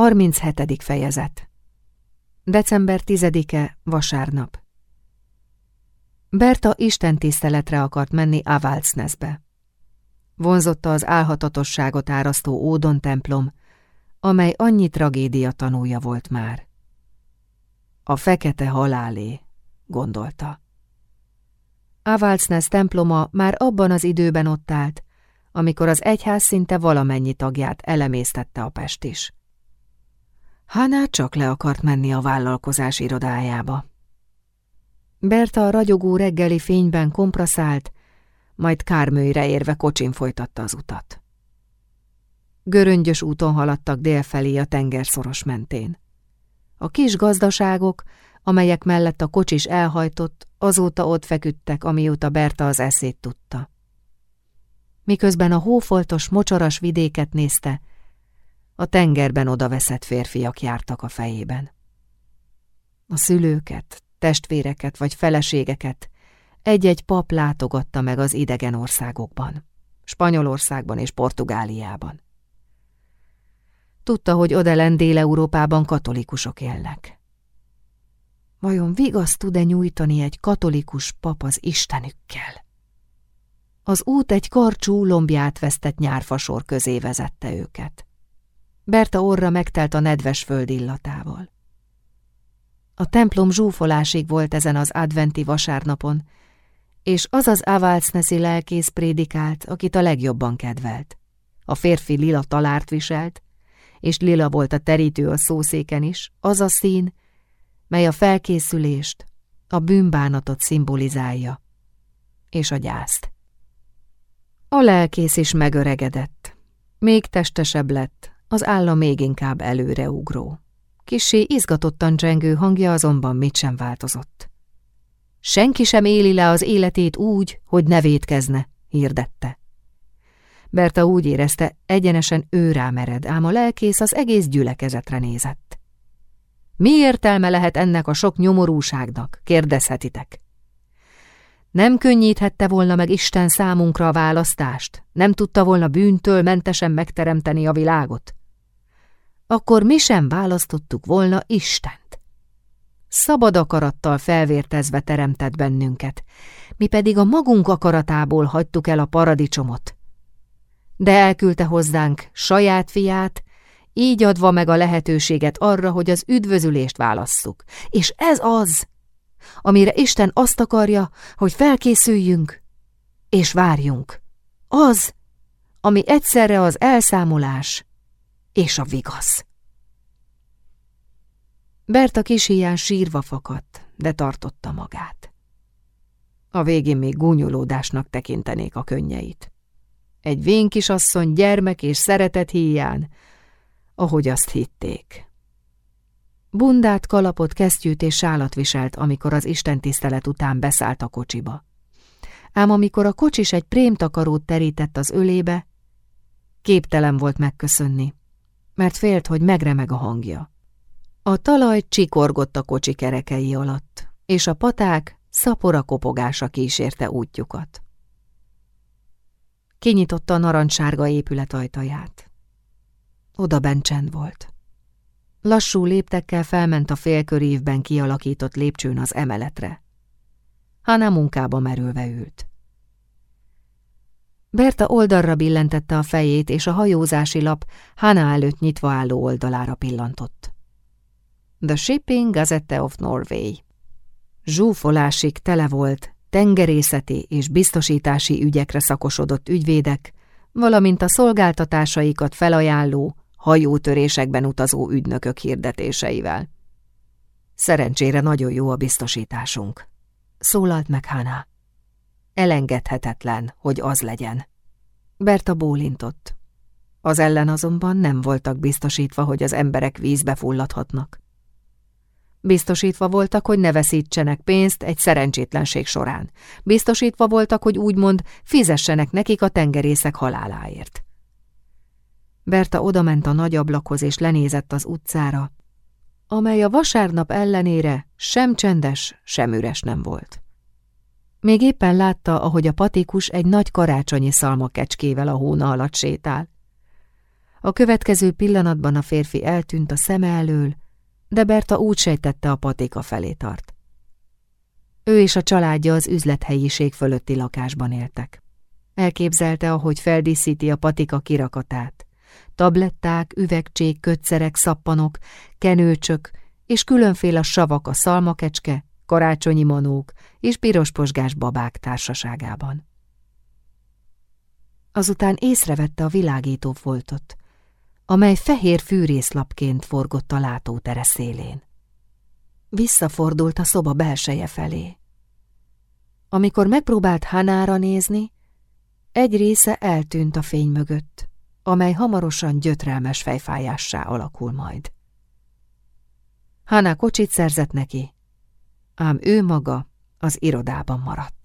37. fejezet December 10-e, vasárnap Berta Isten tiszteletre akart menni Avalcneszbe. Vonzotta az álhatatosságot árasztó Ódon templom, amely annyi tragédia tanúja volt már. A fekete halálé, gondolta. Avalcnesz temploma már abban az időben ott állt, amikor az egyház szinte valamennyi tagját elemésztette a pest is. Hana csak le akart menni a vállalkozás irodájába. Berta a ragyogó reggeli fényben kompraszált, majd Kármőire érve kocsin folytatta az utat. Göröngyös úton haladtak délfelé a tengerszoros mentén. A kis gazdaságok, amelyek mellett a kocsis elhajtott, azóta ott feküdtek, amióta Berta az eszét tudta. Miközben a hófoltos, mocsaras vidéket nézte, a tengerben odaveszett férfiak jártak a fejében. A szülőket, testvéreket vagy feleségeket egy-egy pap látogatta meg az idegen országokban, Spanyolországban és Portugáliában. Tudta, hogy odelen Dél-Európában katolikusok élnek. Vajon vigaszt tud-e nyújtani egy katolikus pap az Istenükkel? Az út egy karcsú, lombját vesztett nyárfasor közé vezette őket. Berta orra megtelt a nedves föld illatával. A templom zsúfolásig volt ezen az adventi vasárnapon, és az az Avalcneszi lelkész prédikált, akit a legjobban kedvelt. A férfi lila talárt viselt, és lila volt a terítő a szószéken is, az a szín, mely a felkészülést, a bűnbánatot szimbolizálja, és a gyászt. A lelkész is megöregedett, még testesebb lett, az álla még inkább előreugró. Kissé izgatottan csengő hangja azonban mit sem változott. Senki sem éli le az életét úgy, hogy ne vétkezne, hirdette. Berta úgy érezte, egyenesen ő rámered, ám a lelkész az egész gyülekezetre nézett. Mi értelme lehet ennek a sok nyomorúságnak, kérdezhetitek. Nem könnyíthette volna meg Isten számunkra a választást? Nem tudta volna bűntől mentesen megteremteni a világot? Akkor mi sem választottuk volna Istent. Szabad akarattal felvértezve teremtett bennünket, mi pedig a magunk akaratából hagytuk el a paradicsomot. De elküldte hozzánk saját fiát, így adva meg a lehetőséget arra, hogy az üdvözülést válasszuk. És ez az, amire Isten azt akarja, hogy felkészüljünk és várjunk. Az, ami egyszerre az elszámolás és a vigasz. Berta kis híján sírva fakadt, de tartotta magát. A végén még gúnyolódásnak tekintenék a könnyeit. Egy vén kisasszony gyermek és szeretet híján, ahogy azt hitték. Bundát, kalapot, kesztyűt és sálat viselt, amikor az istentisztelet után beszállt a kocsiba. Ám amikor a kocsis egy prémtakarót terített az ölébe, képtelen volt megköszönni mert félt, hogy megremeg a hangja. A talaj csikorgott a kocsi kerekei alatt, és a paták szapora kopogása kísérte útjukat. Kinyitotta a narancssárga épület ajtaját. Oda bent csend volt. Lassú léptekkel felment a félkörívben kialakított lépcsőn az emeletre. Hana munkába merülve ült. Berta oldalra billentette a fejét, és a hajózási lap Hana előtt nyitva álló oldalára pillantott. The Shipping Gazette of Norway. Zsúfolásig tele volt, tengerészeti és biztosítási ügyekre szakosodott ügyvédek, valamint a szolgáltatásaikat felajánló, hajótörésekben utazó ügynökök hirdetéseivel. Szerencsére nagyon jó a biztosításunk, szólalt meg Hana. Elengedhetetlen, hogy az legyen. Berta bólintott. Az ellen azonban nem voltak biztosítva, hogy az emberek vízbe fulladhatnak. Biztosítva voltak, hogy ne veszítsenek pénzt egy szerencsétlenség során. Biztosítva voltak, hogy úgymond fizessenek nekik a tengerészek haláláért. Berta odament a nagy ablakhoz és lenézett az utcára, amely a vasárnap ellenére sem csendes, sem üres nem volt. Még éppen látta, ahogy a patikus egy nagy karácsonyi szalmakecskével a hóna alatt sétál. A következő pillanatban a férfi eltűnt a szeme elől, de Berta úgy sejtette a patika felé tart. Ő és a családja az üzlethelyiség fölötti lakásban éltek. Elképzelte, ahogy feldíszíti a patika kirakatát. Tabletták, üvegcsék, kötszerek, szappanok, kenőcsök és különféle savak a szalmakecske, karácsonyi manók és pirosposgás babák társaságában. Azután észrevette a világító foltot, amely fehér fűrészlapként forgott a látótere szélén. Visszafordult a szoba belseje felé. Amikor megpróbált Hanára nézni, egy része eltűnt a fény mögött, amely hamarosan gyötrelmes fejfájássá alakul majd. Hana kocsit szerzett neki, ám ő maga az irodában maradt.